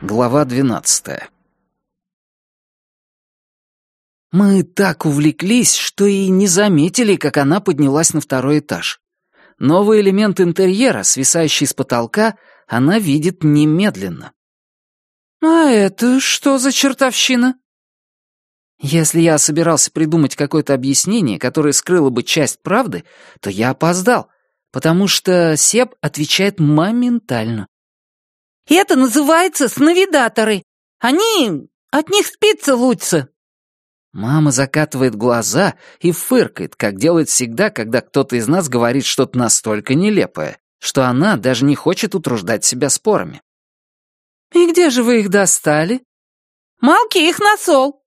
Глава двенадцатая. Мы так увлеклись, что и не заметили, как она поднялась на второй этаж. Новый элемент интерьера, свисающий с потолка, она видит немедленно. «А это что за чертовщина?» Если я собирался придумать какое-то объяснение, которое скрыло бы часть правды, то я опоздал, потому что Себ отвечает моментально. Это называется сновидаторы. Они... от них спится лучше». Мама закатывает глаза и фыркает, как делает всегда, когда кто-то из нас говорит что-то настолько нелепое, что она даже не хочет утруждать себя спорами. «И где же вы их достали?» «Малки их насол».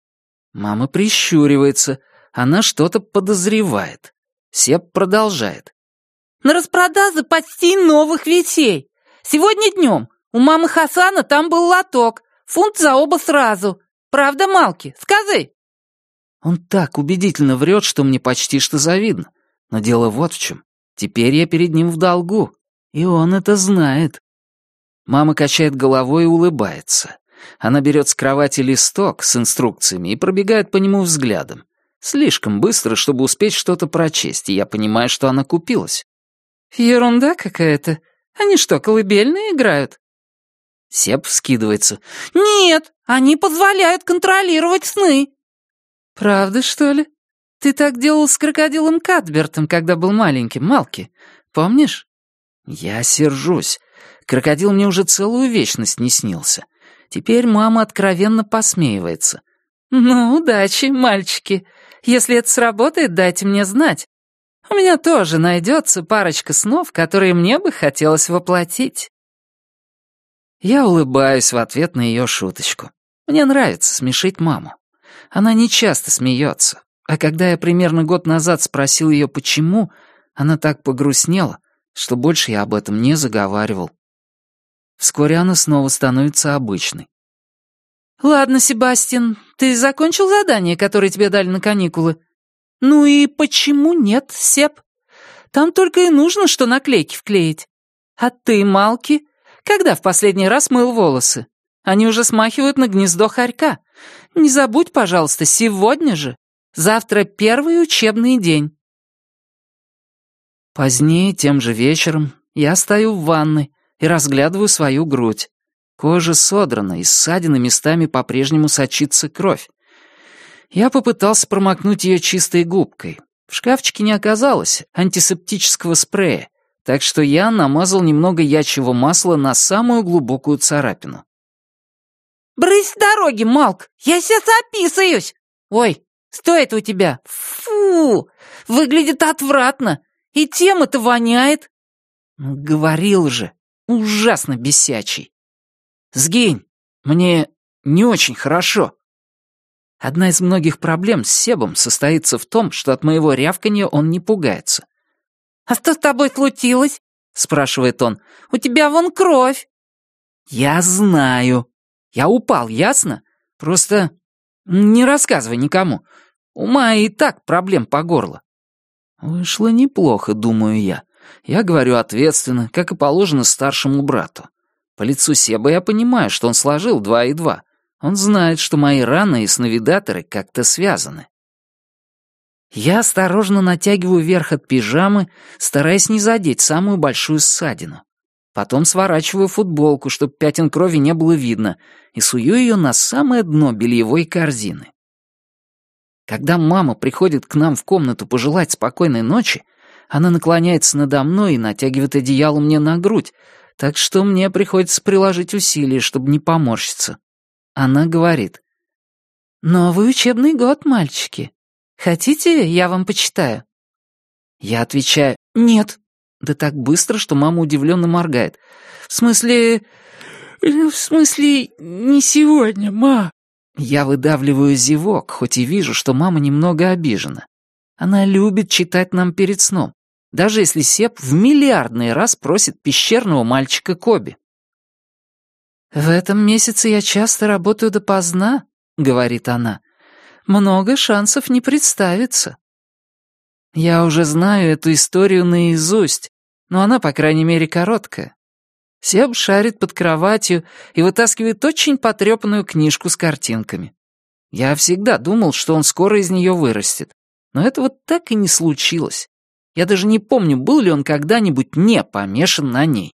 Мама прищуривается. Она что-то подозревает. Сеп продолжает. «На распродаже почти новых вещей. Сегодня днем у мамы Хасана там был лоток. Фунт за оба сразу. Правда, Малки? Скажи!» Он так убедительно врет, что мне почти что завидно. Но дело вот в чем. Теперь я перед ним в долгу. И он это знает. Мама качает головой и улыбается. Она берет с кровати листок с инструкциями и пробегает по нему взглядом. Слишком быстро, чтобы успеть что-то прочесть, и я понимаю, что она купилась. «Ерунда какая-то. Они что, колыбельные играют?» Сеп вскидывается. «Нет, они позволяют контролировать сны». «Правда, что ли? Ты так делал с крокодилом Катбертом, когда был маленьким, Малки. Помнишь?» Я сержусь. Крокодил мне уже целую вечность не снился. Теперь мама откровенно посмеивается. «Ну, удачи, мальчики. Если это сработает, дайте мне знать. У меня тоже найдется парочка снов, которые мне бы хотелось воплотить». Я улыбаюсь в ответ на ее шуточку. Мне нравится смешить маму. Она не часто смеется, а когда я примерно год назад спросил ее, почему, она так погрустнела, что больше я об этом не заговаривал. Вскоре она снова становится обычной. «Ладно, Себастьян, ты закончил задание, которое тебе дали на каникулы? Ну и почему нет, Себ? Там только и нужно, что наклейки вклеить. А ты, Малки, когда в последний раз мыл волосы? Они уже смахивают на гнездо хорька. Не забудь, пожалуйста, сегодня же. Завтра первый учебный день». Позднее, тем же вечером, я стою в ванной и разглядываю свою грудь. Кожа содрана, и ссадины местами по-прежнему сочится кровь. Я попытался промокнуть ее чистой губкой. В шкафчике не оказалось антисептического спрея, так что я намазал немного ячьего масла на самую глубокую царапину. «Брысь с дороги, Малк! Я сейчас описаюсь! Ой, что это у тебя? Фу! Выглядит отвратно! И тем это воняет!» «Говорил же, ужасно бесячий! Сгинь, мне не очень хорошо!» Одна из многих проблем с Себом состоится в том, что от моего рявканья он не пугается. «А что с тобой случилось?» — спрашивает он. «У тебя вон кровь». «Я знаю. Я упал, ясно? Просто не рассказывай никому. У Майи и так проблем по горло». Вышло неплохо, думаю я. Я говорю ответственно, как и положено старшему брату. По лицу Себа я понимаю, что он сложил два и два. Он знает, что мои раны и сновидаторы как-то связаны. Я осторожно натягиваю верх от пижамы, стараясь не задеть самую большую ссадину. Потом сворачиваю футболку, чтобы пятен крови не было видно, и сую ее на самое дно бельевой корзины. Когда мама приходит к нам в комнату пожелать спокойной ночи, она наклоняется надо мной и натягивает одеяло мне на грудь, так что мне приходится приложить усилия, чтобы не поморщиться. Она говорит, «Новый учебный год, мальчики. Хотите, я вам почитаю?» Я отвечаю «Нет». Да так быстро, что мама удивленно моргает. «В смысле... в смысле, не сегодня, ма?» Я выдавливаю зевок, хоть и вижу, что мама немного обижена. Она любит читать нам перед сном, даже если Сеп в миллиардный раз просит пещерного мальчика Коби. «В этом месяце я часто работаю допоздна», — говорит она много шансов не представится. Я уже знаю эту историю наизусть, но она, по крайней мере, короткая. Себ шарит под кроватью и вытаскивает очень потрепанную книжку с картинками. Я всегда думал, что он скоро из нее вырастет. Но этого так и не случилось. Я даже не помню, был ли он когда-нибудь не помешан на ней.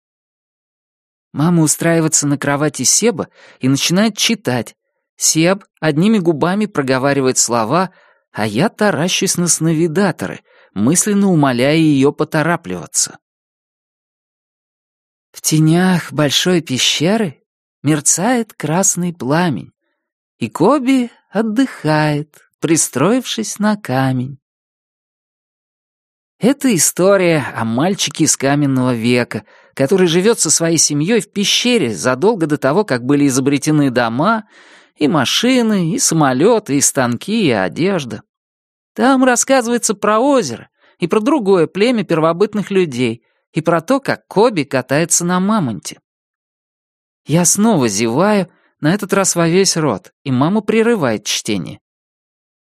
Мама устраивается на кровати Себа и начинает читать. Себ одними губами проговаривает слова, а я таращусь на сновидаторы, мысленно умоляя ее поторапливаться. В тенях большой пещеры мерцает красный пламень, и Коби отдыхает, пристроившись на камень. Это история о мальчике из каменного века, который живет со своей семьей в пещере задолго до того, как были изобретены дома, и машины, и самолеты, и станки, и одежда. Там рассказывается про озеро и про другое племя первобытных людей — и про то, как Коби катается на мамонте. Я снова зеваю, на этот раз во весь рот, и мама прерывает чтение.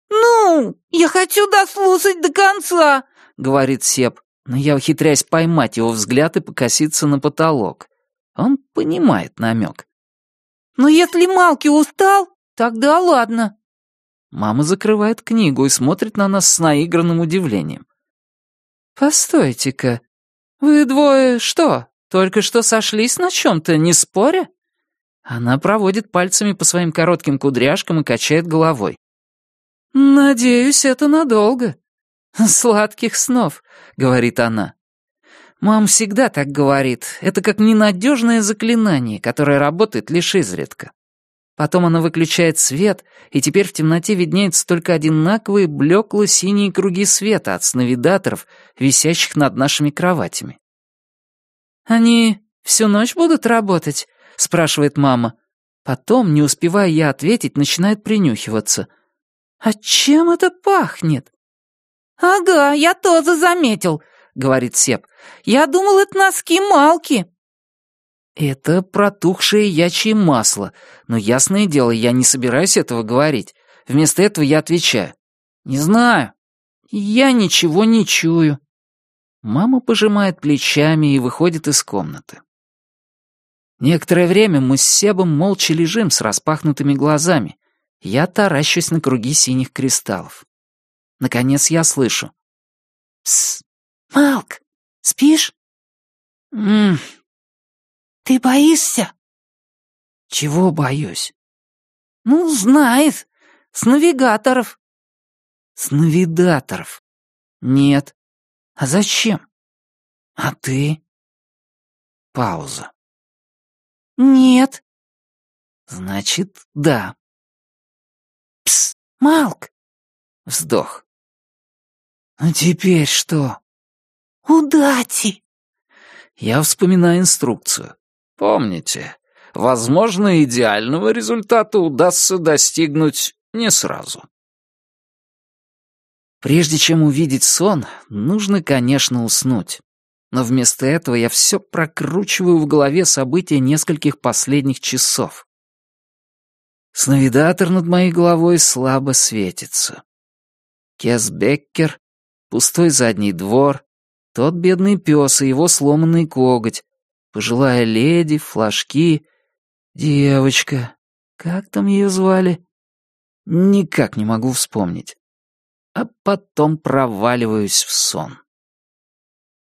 «Ну, я хочу дослушать до конца», — говорит Сеп, но я ухитряюсь поймать его взгляд и покоситься на потолок. Он понимает намек. «Но если Малки устал, тогда ладно». Мама закрывает книгу и смотрит на нас с наигранным удивлением. «Постойте-ка, «Вы двое что, только что сошлись на чем-то, не споря?» Она проводит пальцами по своим коротким кудряшкам и качает головой. «Надеюсь, это надолго. Сладких снов», — говорит она. Мам всегда так говорит. Это как ненадежное заклинание, которое работает лишь изредка. Потом она выключает свет, и теперь в темноте виднеются только одинаковые блекло-синие круги света от сновидаторов, висящих над нашими кроватями. «Они всю ночь будут работать?» — спрашивает мама. Потом, не успевая я ответить, начинает принюхиваться. «А чем это пахнет?» «Ага, я тоже заметил», — говорит Сеп. «Я думал, это носки Малки». Это протухшее ячье масло, но ясное дело, я не собираюсь этого говорить. Вместо этого я отвечаю. Не знаю. Я ничего не чую. Мама пожимает плечами и выходит из комнаты. Некоторое время мы с Себом молча лежим с распахнутыми глазами. Я таращусь на круги синих кристаллов. Наконец я слышу. «Псс, Малк, спишь?» «Ммм, «Ты боишься?» «Чего боюсь?» «Ну, знает. С навигаторов». «С навигаторов? Нет. А зачем? А ты?» Пауза. «Нет». «Значит, да». «Пс, Малк!» Вздох. «А теперь что?» «Удачи!» Я вспоминаю инструкцию. Помните, возможно, идеального результата удастся достигнуть не сразу. Прежде чем увидеть сон, нужно, конечно, уснуть. Но вместо этого я все прокручиваю в голове события нескольких последних часов. Сновидатор над моей головой слабо светится. Кес Беккер, пустой задний двор, тот бедный пес и его сломанный коготь, пожилая леди, флажки, девочка. Как там ее звали? Никак не могу вспомнить. А потом проваливаюсь в сон.